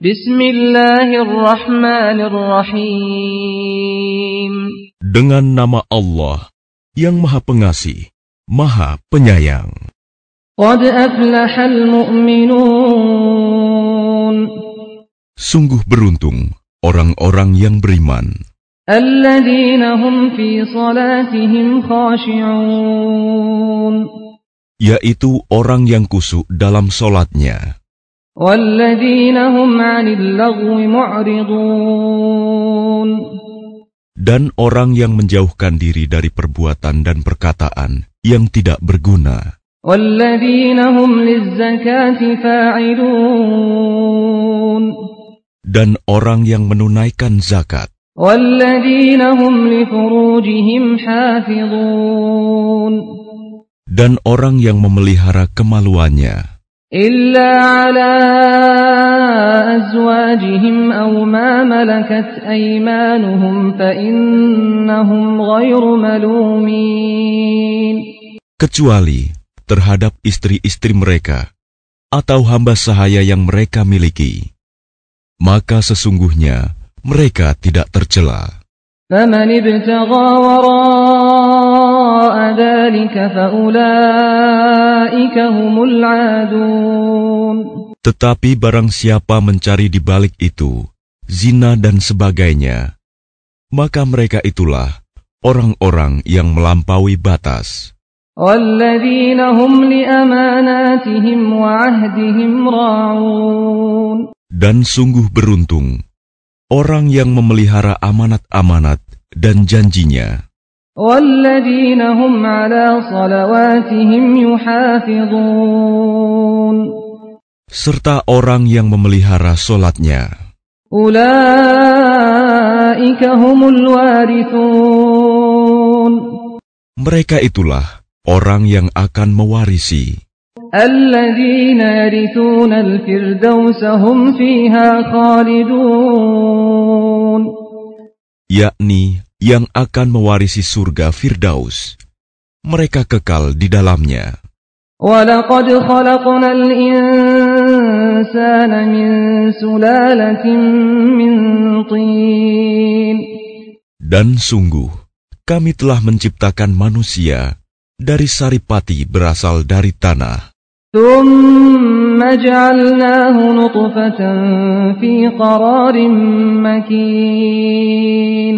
Bismillahirrahmanirrahim. Dengan nama Allah yang Maha Pengasih, Maha Penyayang. Qad aflahal mu'minun. Sungguh beruntung orang-orang yang beriman, Alladzina hum fi salatihim khashi'un. yaitu orang yang kusuk dalam solatnya, dan orang yang menjauhkan diri dari perbuatan dan perkataan yang tidak berguna. Dan orang yang menunaikan zakat. Dan orang yang memelihara kemaluannya. إلا على أزواجهم أو ما ملكت أيمانهم فإنهم غير ملومين kecuali terhadap istri-istri mereka atau hamba sahaya yang mereka miliki. Maka sesungguhnya mereka tidak tercela. فمن ابتغى وراء tetapi barang siapa mencari di balik itu, zina dan sebagainya, maka mereka itulah orang-orang yang melampaui batas. Dan sungguh beruntung, orang yang memelihara amanat-amanat dan janjinya. والذين هم على صلواتهم يحافظون serta orang yang memelihara solatnya. أولئك هم الوارثون Mereka itulah orang yang akan mewarisi, الذين يرثون الفردوس هم فيها خالدون yakni yang akan mewarisi surga Firdaus. Mereka kekal di dalamnya. ولقد خلقنا الإنسان من سلالة من طين Dan sungguh, kami telah menciptakan manusia dari saripati berasal dari tanah. ثم جعلناه نطفة في قرار مكين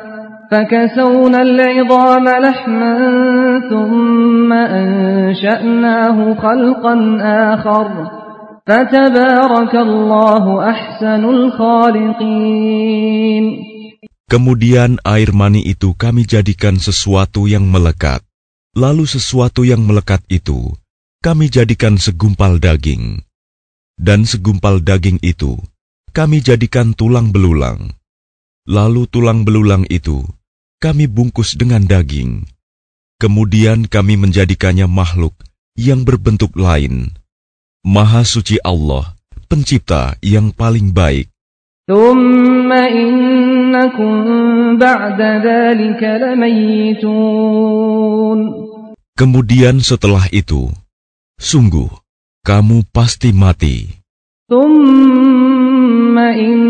فكسونا العظام لحما ثم أنشأناه خلقا آخر فتبارك الله أحسن الخالقين Kemudian air mani itu kami jadikan sesuatu yang melekat. Lalu sesuatu yang melekat itu kami jadikan segumpal daging. Dan segumpal daging itu kami jadikan tulang belulang. Lalu tulang belulang itu kami bungkus dengan daging. Kemudian kami menjadikannya makhluk yang berbentuk lain. Maha suci Allah, pencipta yang paling baik. ثم إنكم بعد ذلك لميتون Kemudian setelah itu, sungguh kamu pasti mati. ثم إنكم يوم القيامة تبعثون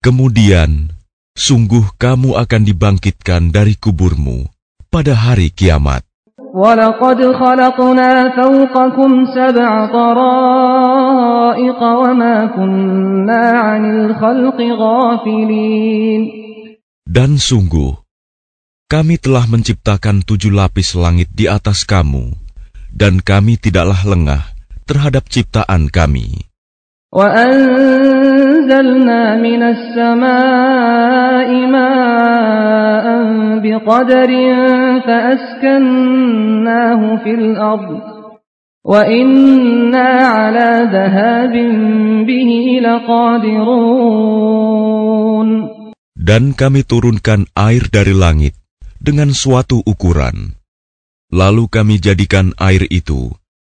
Kemudian, sungguh kamu akan dibangkitkan dari kuburmu pada hari kiamat. Dan sungguh, kami telah menciptakan tujuh lapis langit di atas kamu, dan kami tidaklah lengah terhadap ciptaan kami. وأنزلنا من السماء ماء بقدر فأسكناه في الأرض وإنا على ذهاب به لقادرون Dan kami turunkan air dari langit dengan suatu ukuran. Lalu kami jadikan air itu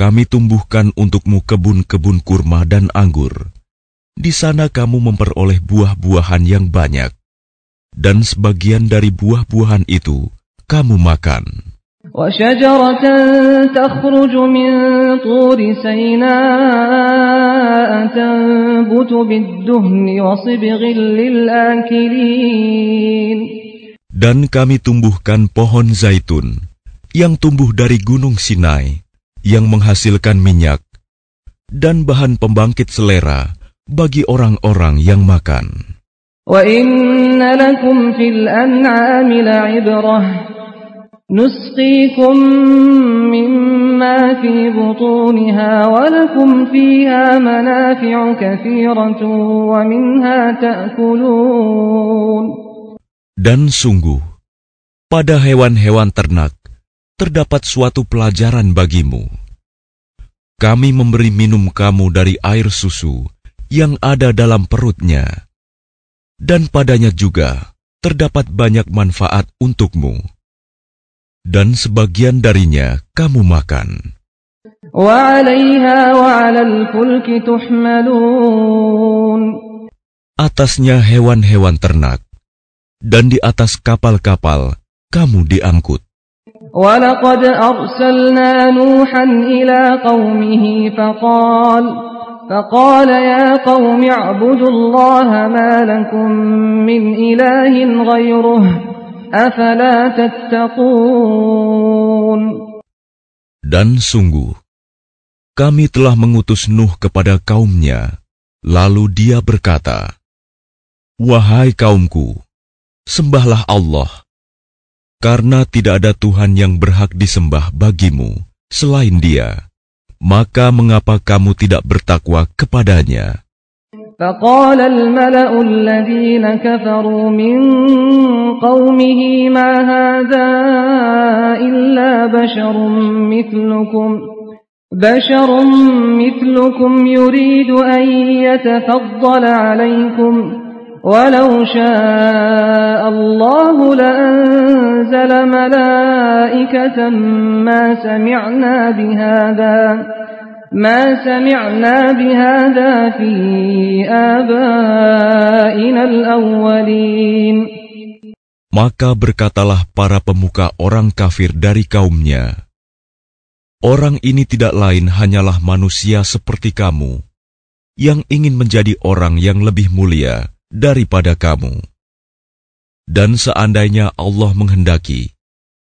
kami tumbuhkan untukmu kebun-kebun kurma dan anggur. Di sana kamu memperoleh buah-buahan yang banyak, dan sebagian dari buah-buahan itu kamu makan. Dan kami tumbuhkan pohon zaitun yang tumbuh dari gunung Sinai yang menghasilkan minyak dan bahan pembangkit selera bagi orang-orang yang makan. وإن لكم في الأنعام لعبرة نسقيكم مما في بطونها ولكم فيها منافع كثيرة ومنها تأكلون Dan sungguh, pada hewan-hewan ternak terdapat suatu pelajaran bagimu. Kami memberi minum kamu dari air susu yang ada dalam perutnya dan padanya juga terdapat banyak manfaat untukmu. Dan sebagian darinya kamu makan. Atasnya hewan-hewan ternak, dan di atas kapal-kapal kamu diangkut. ولقد أرسلنا نوحا إلى قومه فقال فقال يا قوم اعبدوا الله ما لكم من إله غيره أفلا تتقون Dan sungguh, kami telah mengutus Nuh kepada kaumnya, lalu dia berkata, Wahai kaumku, sembahlah Allah, karena tidak ada Tuhan yang berhak disembah bagimu selain dia maka mengapa kamu tidak bertakwa kepadanya? فقال الملأ الذين كفروا من قومه ما هذا إلا بشر مثلكم بشر مثلكم يريد أن يتفضل عليكم ولو شاء الله لأنزل ملائكة ما سمعنا بهذا ما سمعنا بهذا في آبائنا الأولين Maka berkatalah para pemuka orang kafir dari kaumnya, Orang ini tidak lain hanyalah manusia seperti kamu, yang ingin menjadi orang yang lebih mulia daripada kamu. Dan seandainya Allah menghendaki,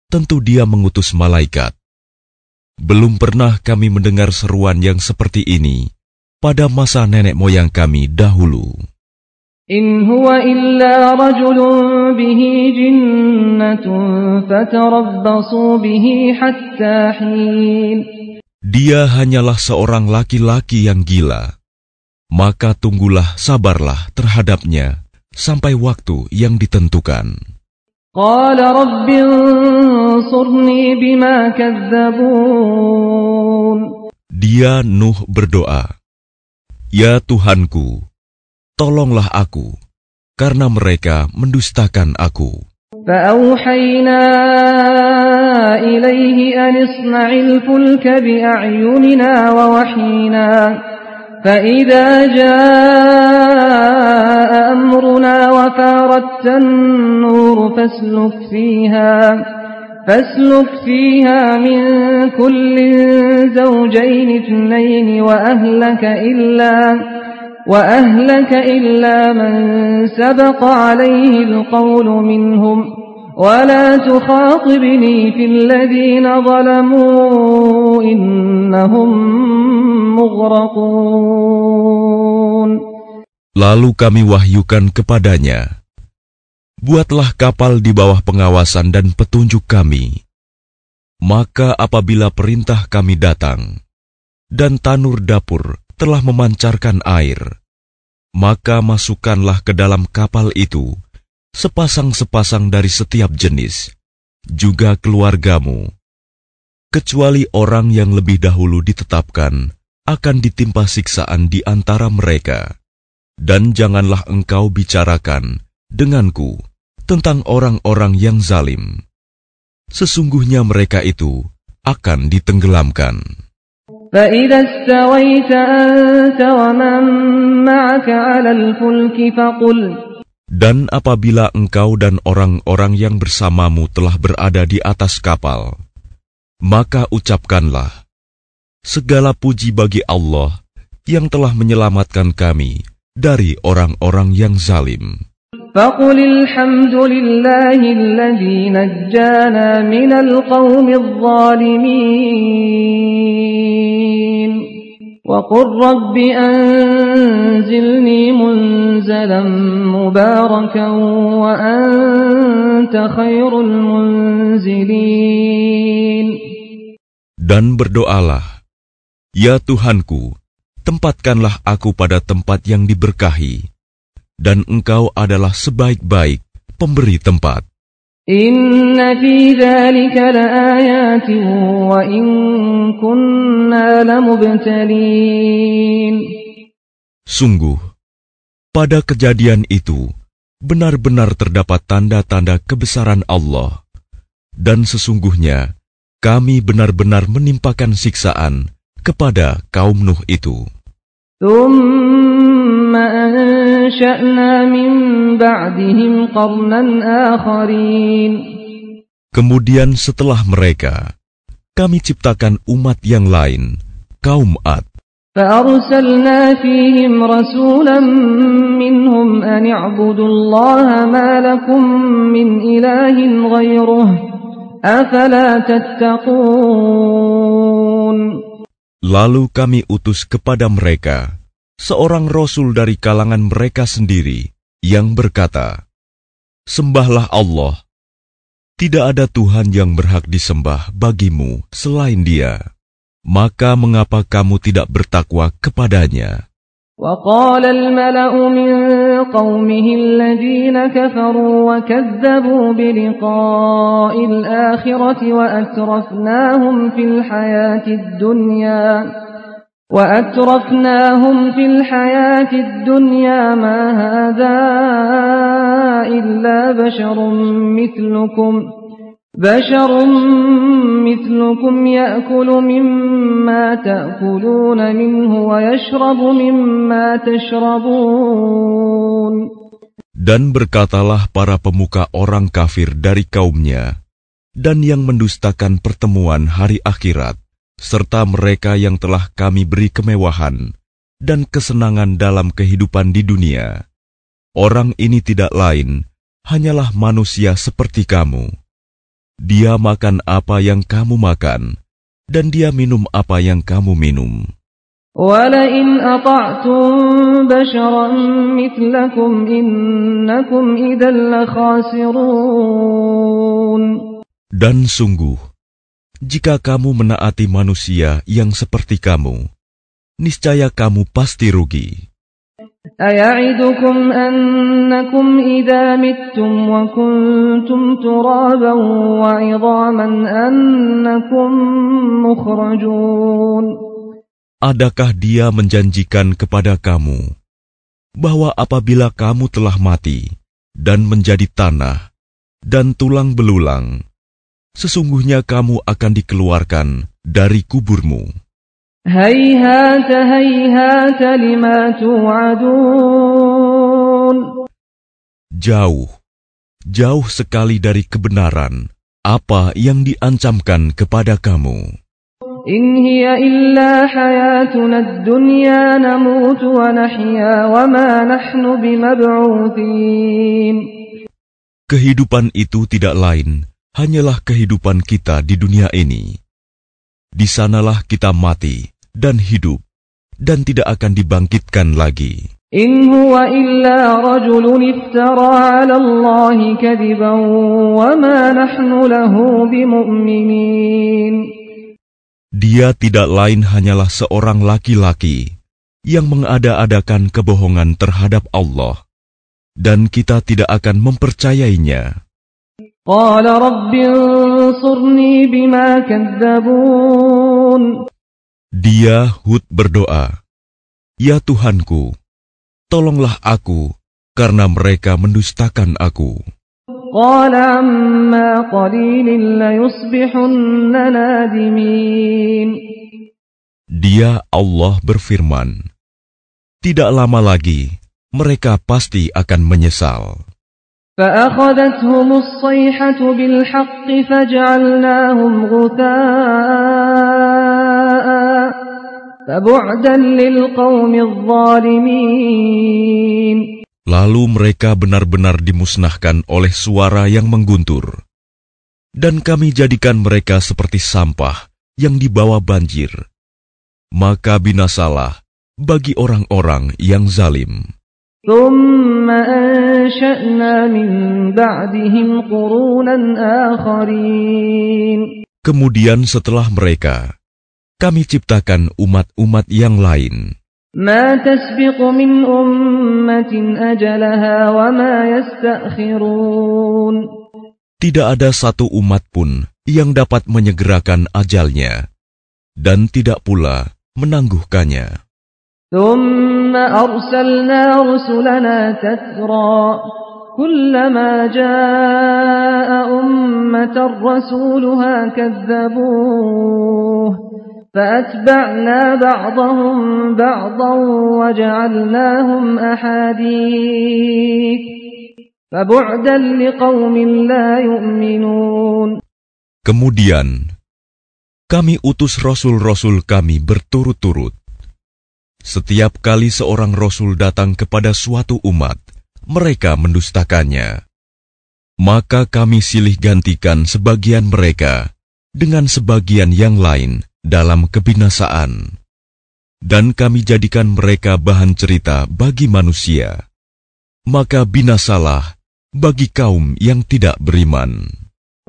tentu Dia mengutus malaikat. Belum pernah kami mendengar seruan yang seperti ini pada masa nenek moyang kami dahulu. In huwa illa rajulun bihi jinnatun fatarabbasu bihi hatta hin. Dia hanyalah seorang laki-laki yang gila maka tunggulah sabarlah terhadapnya sampai waktu yang ditentukan. Dia Nuh berdoa, Ya Tuhanku, tolonglah aku, karena mereka mendustakan aku. فأوحينا إليه أن اصنع الفلك بأعيننا ووحينا فإذا جاء أمرنا وفاردت النور فاسلك فيها فاسلك فيها من كل زوجين اثنين وأهلك إلا وأهلك إلا من سبق عليه القول منهم. ولا تخاطبني في الذين ظلموا إنهم مغرقون Lalu kami wahyukan kepadanya, Buatlah kapal di bawah pengawasan dan petunjuk kami. Maka apabila perintah kami datang, dan tanur dapur telah memancarkan air, maka masukkanlah ke dalam kapal itu sepasang-sepasang dari setiap jenis, juga keluargamu, kecuali orang yang lebih dahulu ditetapkan akan ditimpa siksaan di antara mereka. Dan janganlah engkau bicarakan denganku tentang orang-orang yang zalim. Sesungguhnya mereka itu akan ditenggelamkan. فإذا استويت أنت ومن معك على الفلك فقل Dan apabila engkau dan orang-orang yang bersamamu telah berada di atas kapal, maka ucapkanlah, Segala puji bagi Allah yang telah menyelamatkan kami dari orang-orang yang zalim. وقل رب أنزلني منزلا مباركا وأنت خير المنزلين Dan berdoalah, Ya Tuhanku, tempatkanlah aku pada tempat yang diberkahi, dan Engkau adalah sebaik-baik pemberi tempat. Sungguh, pada kejadian itu benar-benar terdapat tanda-tanda kebesaran Allah dan sesungguhnya kami benar-benar menimpakan siksaan kepada kaum Nuh itu. Thumma أنشأنا من بعدهم قرنا آخرين Kemudian setelah mereka, kami ciptakan umat yang lain, kaum Ad. فأرسلنا فيهم رسولا منهم أن اعبدوا الله ما لكم من إله غيره أفلا تتقون Lalu kami utus kepada mereka seorang rasul dari kalangan mereka sendiri yang berkata, Sembahlah Allah. Tidak ada Tuhan yang berhak disembah bagimu selain Dia. Maka mengapa kamu tidak bertakwa kepadanya? وقال الملأ من قومه الذين كفروا وكذبوا بلقاء الآخرة وأترفناهم في الحياة الدنيا وأترفناهم في الحياة الدنيا ما هذا إلا بشر مثلكم بشر مثلكم يأكل مما تأكلون منه ويشرب مما تشربون Dan berkatalah para pemuka orang kafir dari kaumnya, dan yang mendustakan pertemuan hari akhirat, serta mereka yang telah kami beri kemewahan dan kesenangan dalam kehidupan di dunia. Orang ini tidak lain, hanyalah manusia seperti kamu. Dia makan apa yang kamu makan, dan dia minum apa yang kamu minum. ولئن أطعتم بشرا مثلكم إنكم إذا لخاسرون Dan sungguh, jika kamu menaati manusia yang seperti kamu, niscaya kamu pasti rugi. Adakah dia menjanjikan kepada kamu bahwa apabila kamu telah mati dan menjadi tanah dan tulang belulang, sesungguhnya kamu akan dikeluarkan dari kuburmu. Hayhata hayhata lima. Jauh, jauh sekali dari kebenaran apa yang diancamkan kepada kamu. Kehidupan itu tidak lain hanyalah kehidupan kita di dunia ini. Di sanalah kita mati dan hidup, dan tidak akan dibangkitkan lagi. Dia tidak lain hanyalah seorang laki-laki yang mengada-adakan kebohongan terhadap Allah, dan kita tidak akan mempercayainya. قال رب انصرني بما كذبون Dia Hud berdoa, Ya Tuhanku, tolonglah aku karena mereka mendustakan aku. قال عما قليل ليصبحن نادمين Dia Allah berfirman, Tidak lama lagi mereka pasti akan menyesal. فأخذتهم الصيحة بالحق فجعلناهم غثاء فبعدا للقوم الظالمين Lalu mereka benar-benar dimusnahkan oleh suara yang mengguntur. Dan kami jadikan mereka seperti sampah yang dibawa banjir. Maka binasalah bagi orang-orang yang zalim. ثم أنشأنا من بعدهم قرونا آخرين Kemudian setelah mereka, kami ciptakan umat-umat yang lain. ما تسبق من أمة أجلها وما يستأخرون Tidak ada satu umat pun yang dapat menyegerakan ajalnya, dan tidak pula menangguhkannya. ثم أرسلنا رسلنا تترى كلما جاء أمة رسولها كذبوه فأتبعنا بعضهم بعضا وجعلناهم أحاديث فبعدا لقوم لا يؤمنون Kemudian, kami utus rasul-rasul kami berturut-turut. Setiap kali seorang rasul datang kepada suatu umat, mereka mendustakannya. Maka kami silih gantikan sebagian mereka dengan sebagian yang lain dalam kebinasaan. Dan kami jadikan mereka bahan cerita bagi manusia. Maka binasalah bagi kaum yang tidak beriman.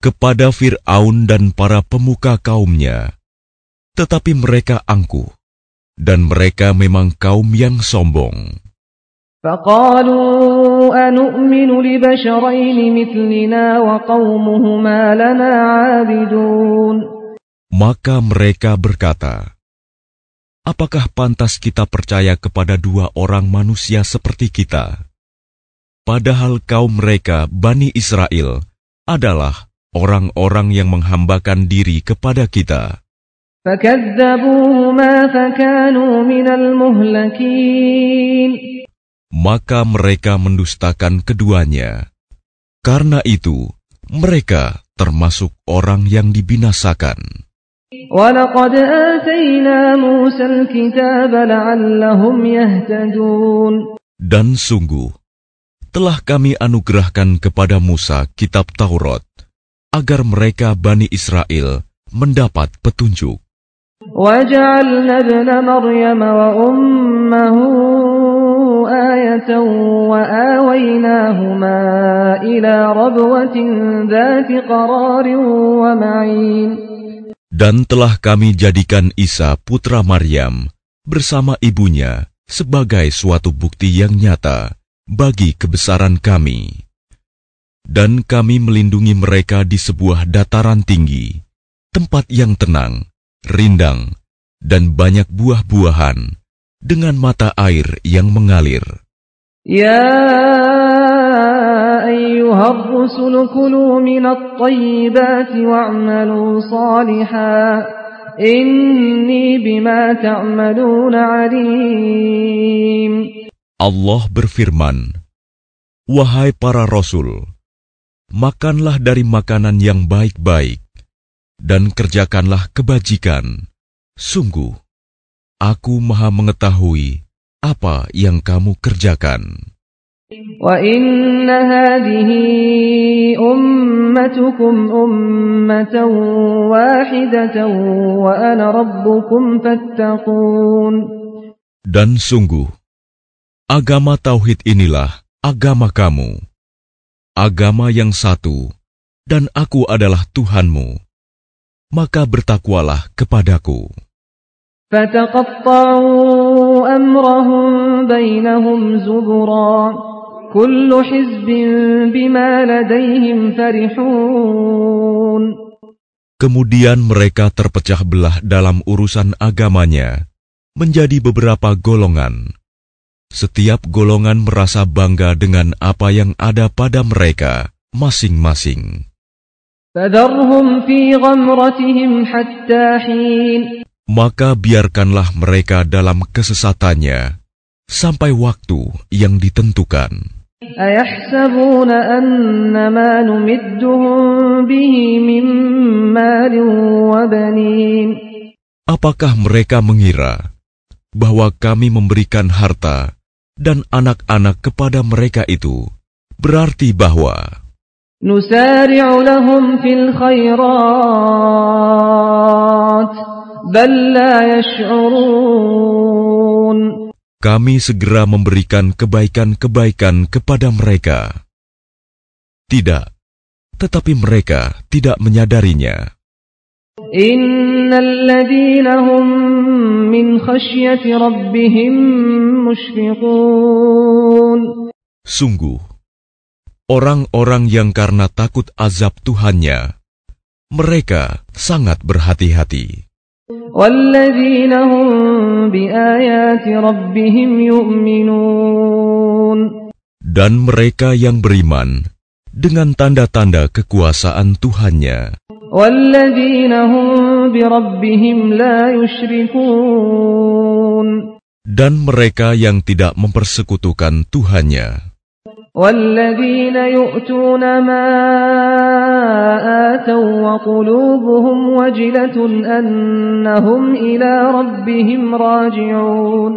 kepada Firaun dan para pemuka kaumnya, tetapi mereka angkuh, dan mereka memang kaum yang sombong. Maka mereka berkata, Apakah pantas kita percaya kepada dua orang manusia seperti kita? Padahal kaum mereka, Bani Israel, adalah orang-orang yang menghambakan diri kepada kita. Maka mereka mendustakan keduanya. Karena itu, mereka termasuk orang yang dibinasakan. Dan sungguh, telah kami anugerahkan kepada Musa kitab Taurat, agar mereka Bani Israel mendapat petunjuk. وجعلنا ابن مريم وأمه آية وآويناهما إلى ربوة ذات قرار ومعين Dan telah kami jadikan Isa putra Maryam bersama ibunya sebagai suatu bukti yang nyata bagi kebesaran kami. Dan kami melindungi mereka di sebuah dataran tinggi, tempat yang tenang, rindang, dan banyak buah-buahan, dengan mata air yang mengalir. يا أيها أيها الرسل كلوا من الطيبات واعملوا صالحا إني بما تعملون عليم Allah berfirman, Wahai para rasul, makanlah dari makanan yang baik-baik dan kerjakanlah kebajikan. Sungguh, aku maha mengetahui apa yang kamu kerjakan. وإن هذه أمتكم أمة واحدة وأنا ربكم فاتقون Dan sungguh, agama tauhid inilah agama kamu, agama yang satu, dan aku adalah Tuhanmu, maka bertakwalah kepadaku. Kemudian mereka terpecah belah dalam urusan agamanya menjadi beberapa golongan. Setiap golongan merasa bangga dengan apa yang ada pada mereka masing-masing. فذرهم في غمرتهم حتى حين Maka biarkanlah mereka dalam kesesatannya sampai waktu yang ditentukan. أيحسبون أن ما نمدهم به من مال وبنين Apakah mereka mengira bahwa kami memberikan harta dan anak-anak kepada mereka itu berarti bahwa kami segera memberikan kebaikan-kebaikan kepada mereka. Tidak tetapi mereka tidak menyadarinya. إن الذين هم من خشية ربهم مشفقون Sungguh, orang-orang yang karena takut azab Tuhannya, mereka sangat berhati-hati. والذين هم بآيات ربهم يؤمنون Dan mereka yang beriman dengan tanda-tanda kekuasaan Tuhannya, والذين هم بربهم لا يشركون dan mereka yang tidak mempersekutukan Tuhannya, والذين يؤتون ما آتوا وقلوبهم وجلة أنهم إلى ربهم راجعون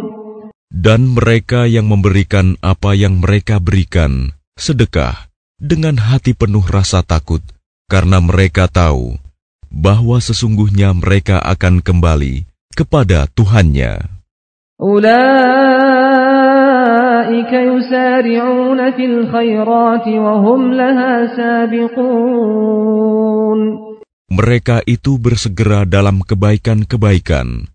dan mereka yang memberikan apa yang mereka berikan, sedekah, dengan hati penuh rasa takut, karena mereka tahu bahwa sesungguhnya mereka akan kembali kepada Tuhannya. Mereka itu bersegera dalam kebaikan-kebaikan,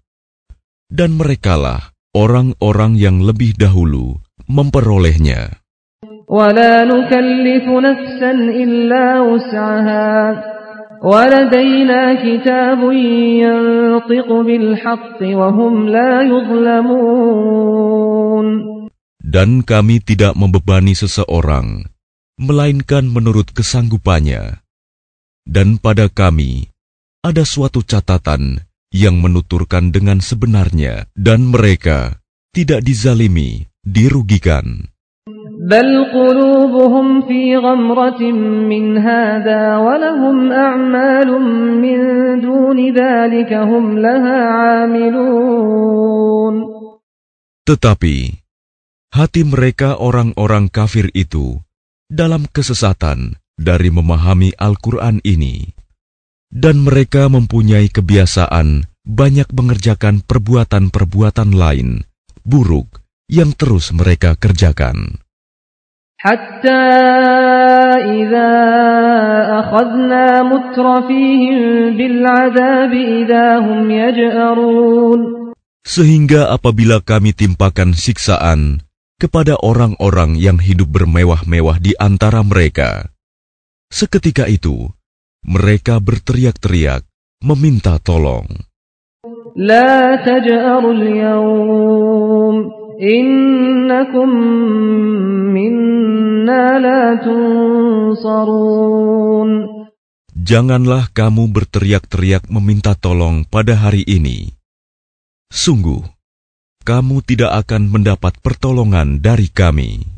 dan merekalah orang-orang yang lebih dahulu memperolehnya. ولا نكلف نفسا إلا وسعها ولدينا كتاب ينطق بالحق وهم لا يظلمون Dan kami tidak membebani seseorang, melainkan menurut kesanggupannya. Dan pada kami ada suatu catatan yang menuturkan dengan sebenarnya, dan mereka tidak dizalimi, dirugikan. بل قلوبهم في غمرة من هذا ولهم أعمال من دون ذلك هم لها عاملون Tetapi hati mereka orang-orang kafir itu dalam kesesatan dari memahami Al-Quran ini, dan mereka mempunyai kebiasaan banyak mengerjakan perbuatan-perbuatan lain buruk yang terus mereka kerjakan. حتى إذا أخذنا مترفيهم بالعذاب إذا هم يجأرون Sehingga apabila kami timpakan siksaan kepada orang-orang yang hidup bermewah-mewah di antara mereka, seketika itu mereka berteriak-teriak meminta tolong. لا تجأروا اليوم إنكم منا لا تنصرون Janganlah kamu berteriak-teriak meminta tolong pada hari ini. Sungguh, kamu tidak akan mendapat pertolongan dari kami.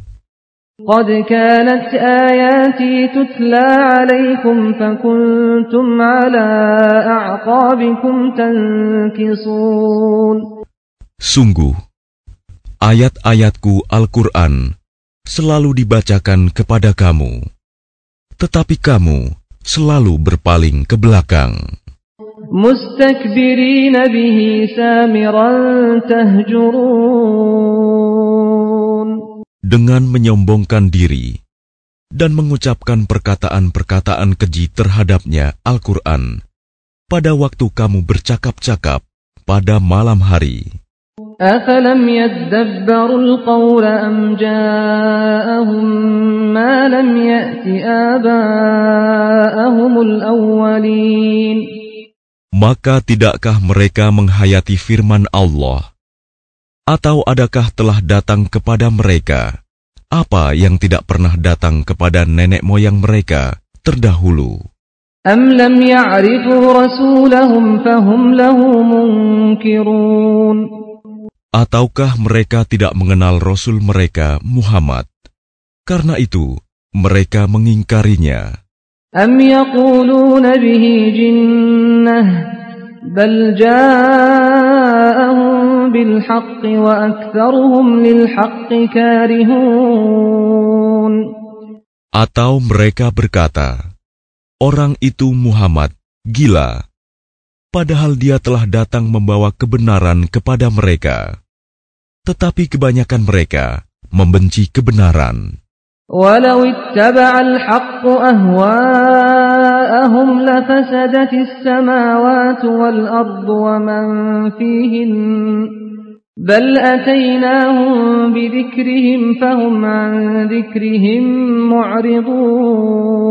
قد كانت آياتي تتلى عليكم فكنتم على أعقابكم تنكصون Sungguh, Ayat-ayatku Al-Quran selalu dibacakan kepada kamu, tetapi kamu selalu berpaling ke belakang. Dengan menyombongkan diri dan mengucapkan perkataan-perkataan keji terhadapnya Al-Quran pada waktu kamu bercakap-cakap pada malam hari. أفلم يدبروا القول أم جاءهم ما لم يأت آباءهم الأولين Maka tidakkah mereka menghayati firman Allah? Atau adakah telah datang kepada mereka apa yang tidak pernah datang kepada nenek moyang mereka terdahulu? أم لم يعرفوا رسولهم فهم له منكرون Ataukah mereka tidak mengenal Rasul mereka, Muhammad? Karena itu, mereka mengingkarinya. أم يقولون به جنة بل جاءهم بالحق وأكثرهم للحق كارهون Atau mereka berkata, Orang itu Muhammad gila, padahal dia telah datang membawa kebenaran kepada mereka. Tetapi kebanyakan mereka membenci kebenaran. Walau ittaba'al haqqu ahwa'ahum lafasadatis السماوات wal ardu wa man fihin bal فهم عن ذكرهم معرضون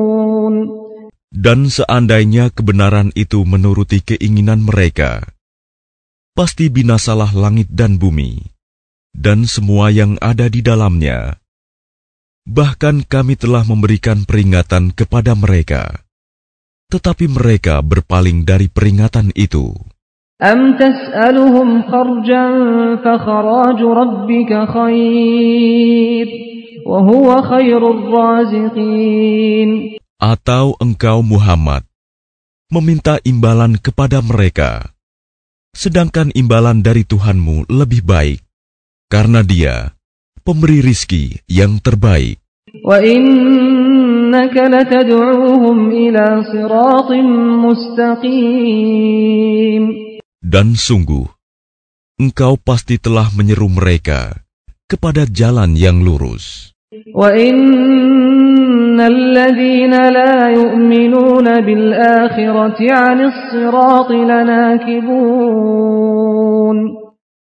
Dan seandainya kebenaran itu menuruti keinginan mereka, pasti binasalah langit dan bumi, dan semua yang ada di dalamnya. Bahkan kami telah memberikan peringatan kepada mereka, tetapi mereka berpaling dari peringatan itu. أم تسألهم خرجا فخراج ربك خير وهو خير الرازقين Atau engkau Muhammad meminta imbalan kepada mereka, sedangkan imbalan dari Tuhanmu lebih baik, karena Dia pemberi rizki yang terbaik. وإنك لتدعوهم إلى صراط مستقيم Dan sungguh, engkau pasti telah menyeru mereka kepada jalan yang lurus. وإن الذين لا يؤمنون بالآخرة عن الصراط لناكبون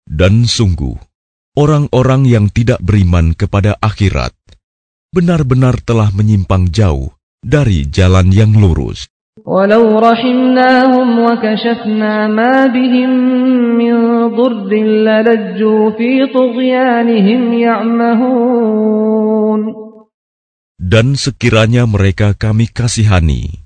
Dan sungguh, orang-orang yang tidak beriman kepada akhirat benar-benar telah menyimpang jauh dari jalan yang lurus. ولو رحمناهم وكشفنا ما بهم من ضر للجوا في طغيانهم يعمهون dan sekiranya mereka kami kasihani,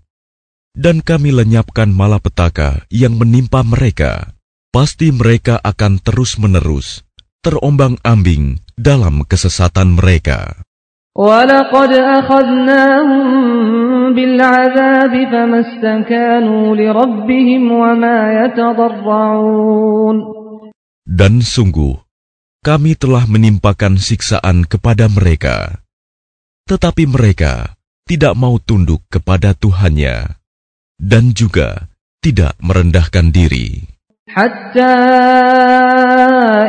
dan kami lenyapkan malapetaka yang menimpa mereka, pasti mereka akan terus-menerus terombang-ambing dalam kesesatan mereka. Dan sungguh, kami telah menimpakan siksaan kepada mereka Tetapi mereka tidak mau tunduk kepada Tuhannya, dan juga tidak merendahkan diri. حتى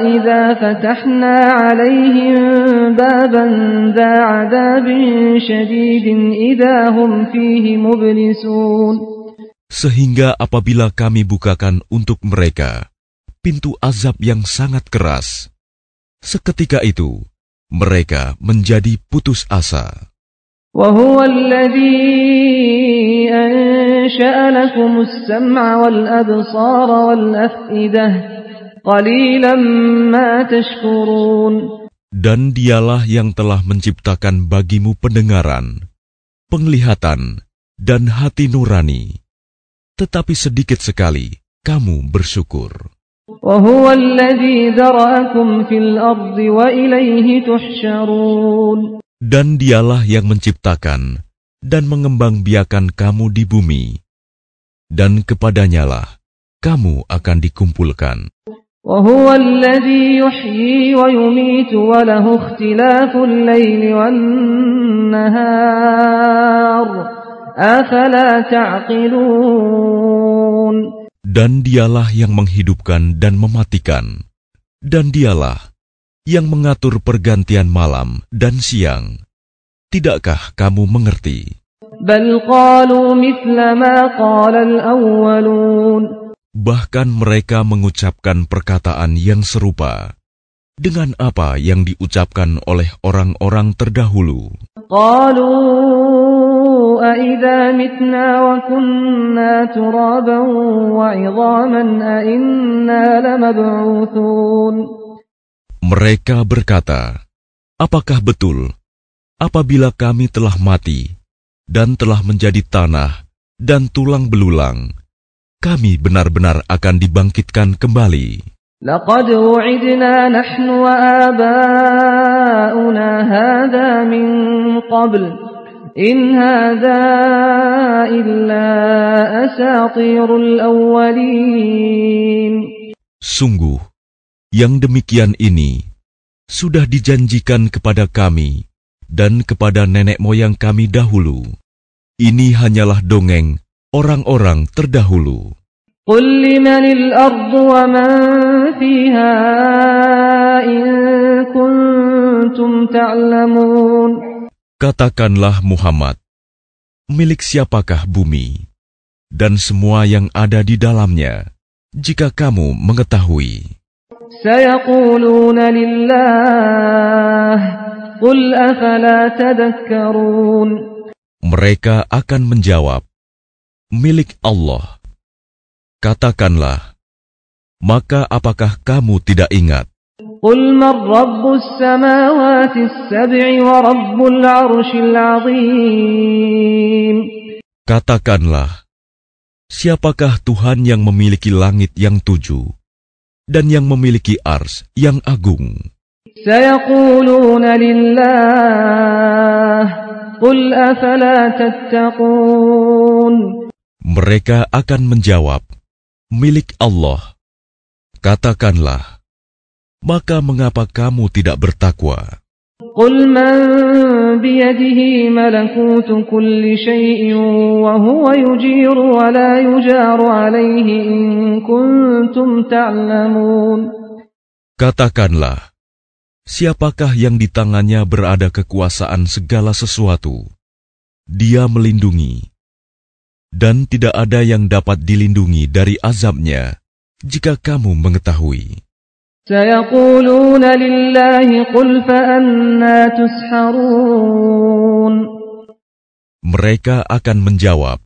إذا فتحنا عليهم بابا ذا عذاب شديد إذا هم فيه مبلسون Sehingga apabila kami bukakan untuk mereka pintu azab yang sangat keras, seketika itu mereka menjadi putus asa. وهو الذي أنشأ لكم السمع والأبصار والأفئدة قليلا ما تشكرون Dan dialah yang telah menciptakan bagimu pendengaran, penglihatan, dan hati nurani. Tetapi sedikit sekali kamu bersyukur. وهو الذي ذرأكم في الأرض وإليه تحشرون Dan dialah yang menciptakan dan mengembangbiakan kamu di bumi. Dan kepadanyalah kamu akan dikumpulkan. وهو الذي يحيي ويميت وله اختلاف الليل والنهار أفلا تعقلون dan dialah yang menghidupkan dan mematikan, dan dialah yang mengatur pergantian malam dan siang. Tidakkah kamu mengerti? Bahkan mereka mengucapkan perkataan yang serupa dengan apa yang diucapkan oleh orang-orang terdahulu. أإذا متنا وكنا ترابا وعظاما أإنا لمبعوثون Mereka berkata, "Apakah betul apabila kami telah mati dan telah menjadi tanah dan tulang belulang, kami benar-benar akan dibangkitkan kembali?" لقد وعدنا نحن وآباؤنا هذا من قبل إن هذا إلا أساطير الأولين Sungguh, yang demikian ini sudah dijanjikan kepada kami dan kepada nenek moyang kami dahulu. Ini hanyalah dongeng orang-orang terdahulu. قل لمن الأرض ومن فيها إن كنتم تعلمون Katakanlah Muhammad, milik siapakah bumi dan semua yang ada di dalamnya, jika kamu mengetahui? Mereka akan menjawab, milik Allah. Katakanlah, maka apakah kamu tidak ingat? قل من رب السماوات السبع ورب العرش العظيم Katakanlah, siapakah Tuhan yang memiliki langit yang tujuh dan yang memiliki ars yang agung? سيقولون لله قل أفلا تتقون Mereka akan menjawab, milik Allah. Katakanlah, maka mengapa kamu tidak bertakwa? قل من بيده ملكوت كل شيء وهو يجير ولا يجار عليه إن كنتم تعلمون Katakanlah, siapakah yang di tangannya berada kekuasaan segala sesuatu? Dia melindungi, dan tidak ada yang dapat dilindungi dari azabnya jika kamu mengetahui. سيقولون لله قل فأنا تسحرون Mereka akan menjawab,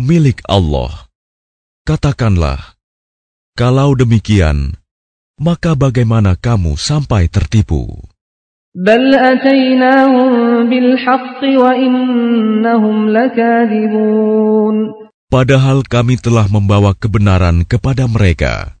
milik Allah. Katakanlah, kalau demikian, maka bagaimana kamu sampai tertipu? بل أتيناهم بالحق وإنهم لكاذبون Padahal kami telah membawa kebenaran kepada mereka,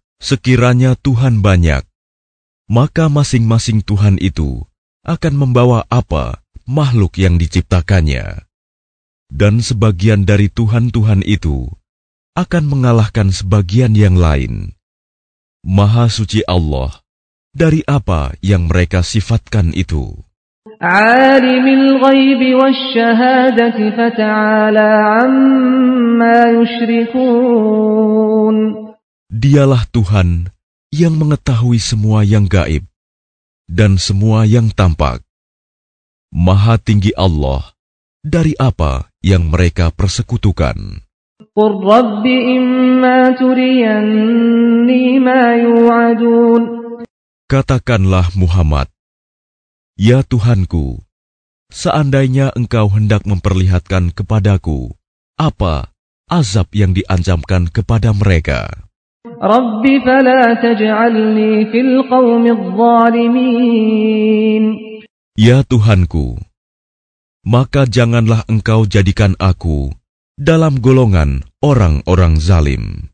Sekiranya Tuhan banyak, maka masing-masing Tuhan itu akan membawa apa makhluk yang diciptakannya. Dan sebagian dari Tuhan-Tuhan itu akan mengalahkan sebagian yang lain. Maha suci Allah dari apa yang mereka sifatkan itu. عالم الغيب والشهادة فتعالى عما يشركون Dialah Tuhan yang mengetahui semua yang gaib dan semua yang tampak. Maha tinggi Allah dari apa yang mereka persekutukan. Katakanlah Muhammad, Ya Tuhanku, seandainya engkau hendak memperlihatkan kepadaku apa azab yang diancamkan kepada mereka. رب فلا تجعلني في القوم الظالمين Ya Tuhanku, maka janganlah engkau jadikan aku dalam golongan orang-orang zalim.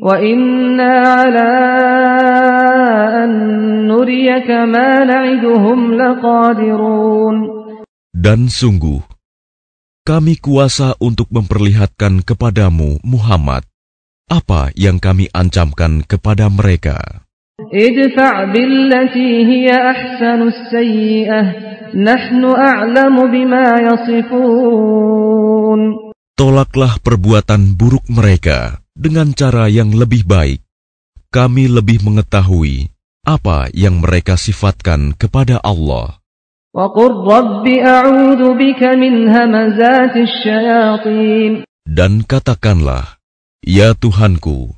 وإنا على أن نريك ما نعدهم لقادرون Dan sungguh, kami kuasa untuk memperlihatkan kepadamu, Muhammad, apa yang kami ancamkan kepada mereka. Tolaklah perbuatan buruk mereka dengan cara yang lebih baik. Kami lebih mengetahui apa yang mereka sifatkan kepada Allah. Dan katakanlah, Ya Tuhanku,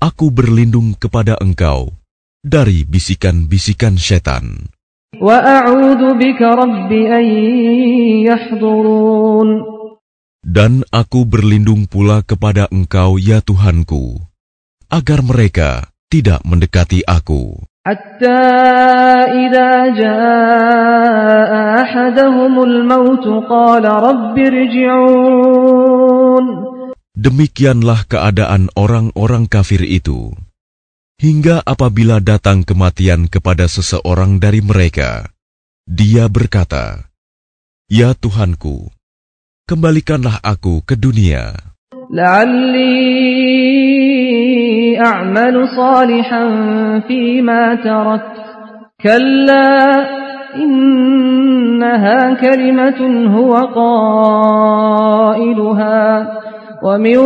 aku berlindung kepada Engkau dari bisikan-bisikan setan. وأعوذ بك رب أن يحضرون Dan aku berlindung pula kepada Engkau, ya Tuhanku, agar mereka tidak mendekati aku. حتى إذا جاء أحدهم الموت قال رب ارجعون Demikianlah keadaan orang-orang kafir itu. Hingga apabila datang kematian kepada seseorang dari mereka, dia berkata, Ya Tuhanku, kembalikanlah aku ke dunia. لعلي أعمل صالحا فيما تركت كلا إنها كلمة هو قائلها ومن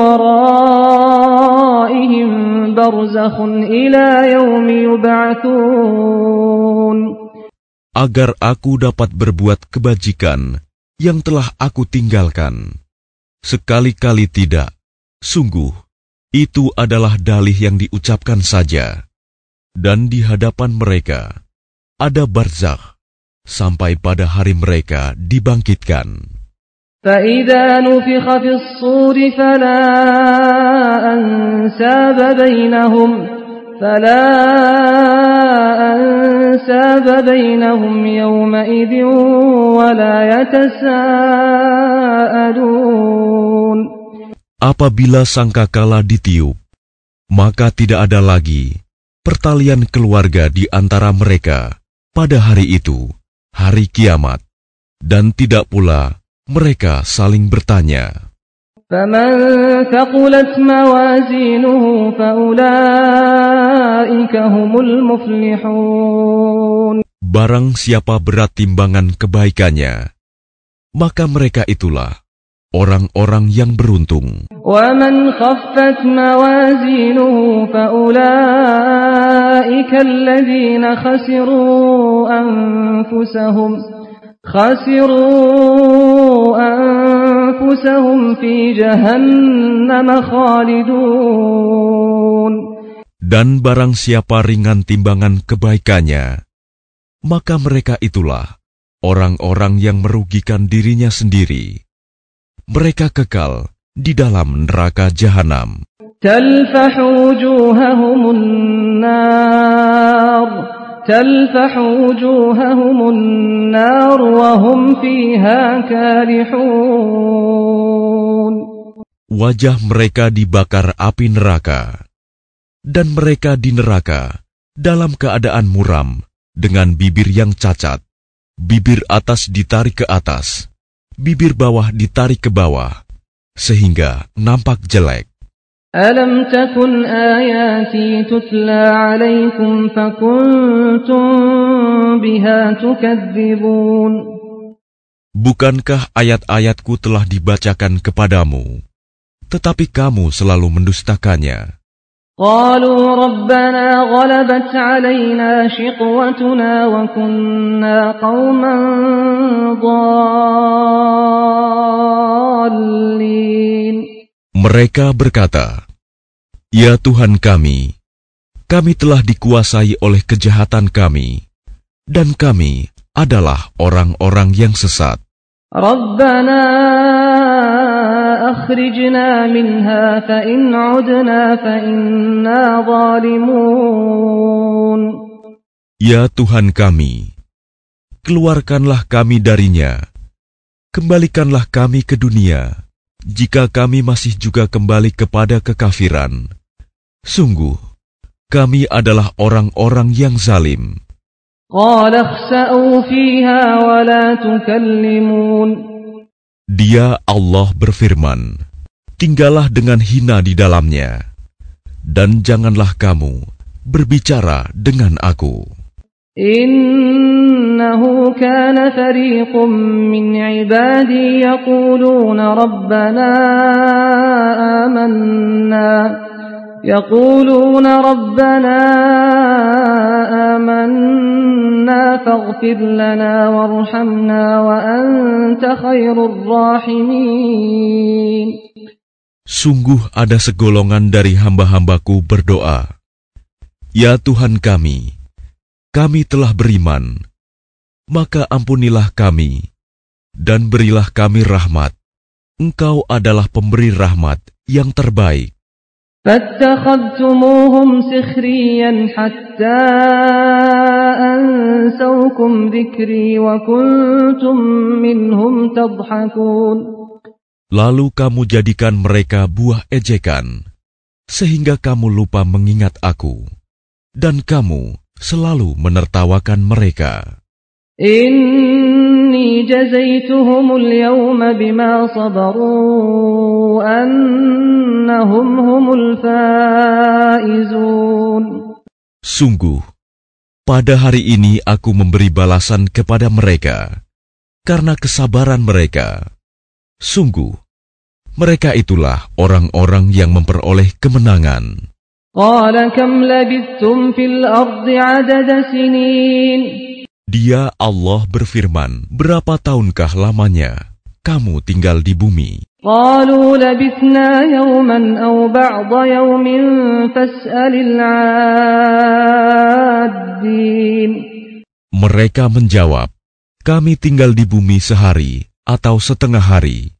ورائهم برزخ إلى يوم يبعثون Agar aku dapat berbuat kebajikan yang telah aku tinggalkan. Sekali-kali tidak, sungguh, itu adalah dalih yang diucapkan saja. Dan di hadapan mereka, ada barzakh, sampai pada hari mereka dibangkitkan. فإذا نفخ في الصور فلا أنساب بينهم فلا أنساب بينهم يومئذ ولا يتساءلون Apabila sangkakala ditiup, maka tidak ada lagi pertalian keluarga di antara mereka pada hari itu, hari kiamat, dan tidak pula mereka saling bertanya. فمن ثقلت موازينه فأولئك هم المفلحون Barang siapa berat timbangan kebaikannya, maka mereka itulah orang-orang yang beruntung. ومن خفت موازينه فأولئك الذين خسروا أنفسهم خسروا أنفسهم في جهنم خالدون Dan barang siapa ringan timbangan kebaikannya, maka mereka itulah orang-orang yang merugikan dirinya sendiri. Mereka kekal di dalam neraka jahanam. تلفح وجوههم النار تلفح وجوههم النار وهم فيها كالحون Wajah mereka dibakar api neraka, dan mereka di neraka dalam keadaan muram dengan bibir yang cacat, bibir atas ditarik ke atas, bibir bawah ditarik ke bawah, sehingga nampak jelek. ألم تكن آياتي تتلى عليكم فكنتم بها تكذبون Bukankah ayat-ayatku telah dibacakan kepadamu, tetapi kamu selalu mendustakannya? قالوا ربنا غلبت علينا شقوتنا وكنا قوما ضالين Mereka berkata, Ya Tuhan kami, kami telah dikuasai oleh kejahatan kami, dan kami adalah orang-orang yang sesat. Rabbana akhrijna minha fa in udna fa inna zalimun. Ya Tuhan kami, keluarkanlah kami darinya, kembalikanlah kami ke dunia, jika kami masih juga kembali kepada kekafiran. Sungguh, kami adalah orang-orang yang zalim. Dia Allah berfirman, tinggallah dengan hina di dalamnya, dan janganlah kamu berbicara dengan aku. Innahu kana min ibadi rabbana amanna يقولون ربنا آمنا فاغفر لنا وارحمنا وأنت خير الراحمين Sungguh ada segolongan dari hamba-hambaku berdoa, Ya Tuhan kami, kami telah beriman, maka ampunilah kami, dan berilah kami rahmat. Engkau adalah pemberi rahmat yang terbaik. فاتخذتموهم سخريا حتى أنسوكم ذكري وكنتم منهم تضحكون Lalu kamu jadikan mereka buah ejekan, sehingga kamu lupa mengingat aku, dan kamu selalu menertawakan mereka. إني جزيتهم اليوم بما صبروا أنهم هم الفائزون Sungguh, pada hari ini aku memberi balasan kepada mereka karena kesabaran mereka. Sungguh, mereka itulah orang-orang yang memperoleh kemenangan. قال كم لبثتم في الأرض عدد سنين Dia Allah berfirman, berapa tahunkah lamanya kamu tinggal di bumi? Mereka menjawab, kami tinggal di bumi sehari atau setengah hari.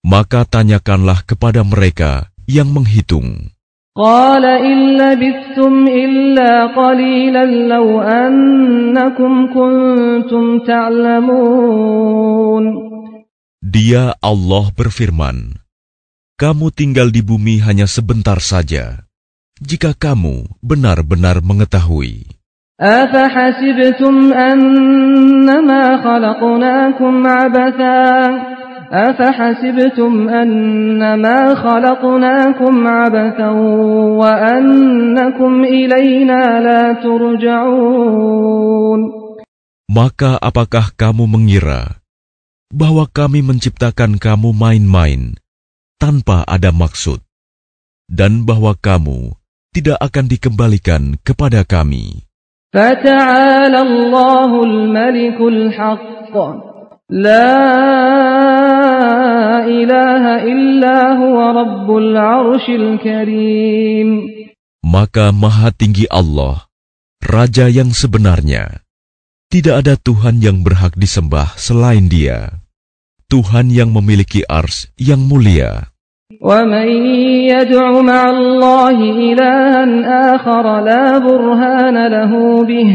Maka tanyakanlah kepada mereka yang menghitung. قال إن لبثتم إلا قليلا لو أنكم كنتم تعلمون Dia Allah berfirman, Kamu tinggal di bumi hanya sebentar saja, jika kamu benar-benar mengetahui. أفحسبتم أنما خلقناكم عبثا أفحسبتم أنما خلقناكم عبثا وأنكم إلينا لا ترجعون Maka apakah kamu mengira bahwa kami menciptakan kamu main-main tanpa ada maksud, dan bahwa kamu tidak akan dikembalikan kepada kami? فتعالى الله الملك الحق لا إله إلا هو رب العرش الكريم Maka Maha Tinggi Allah, Raja yang sebenarnya. Tidak ada Tuhan yang berhak disembah selain Dia. Tuhan yang memiliki ars yang mulia. ومن يدع مع الله إلها آخر لا برهان له به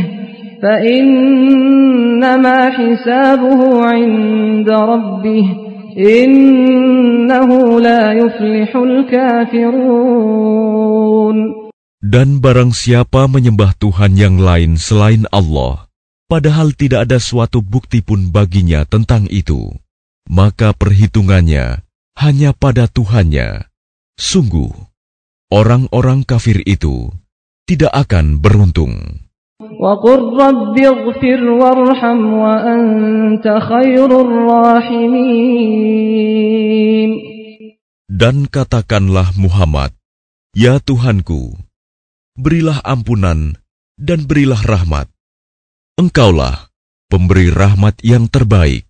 فإنما حسابه عند ربه dan barang siapa menyembah Tuhan yang lain selain Allah, padahal tidak ada suatu bukti pun baginya tentang itu, maka perhitungannya hanya pada Tuhannya. Sungguh, orang-orang kafir itu tidak akan beruntung. وقل رب اغفر وارحم وأنت خير الراحمين Dan katakanlah Muhammad, Ya Tuhanku, berilah ampunan dan berilah rahmat. Engkaulah pemberi rahmat yang terbaik.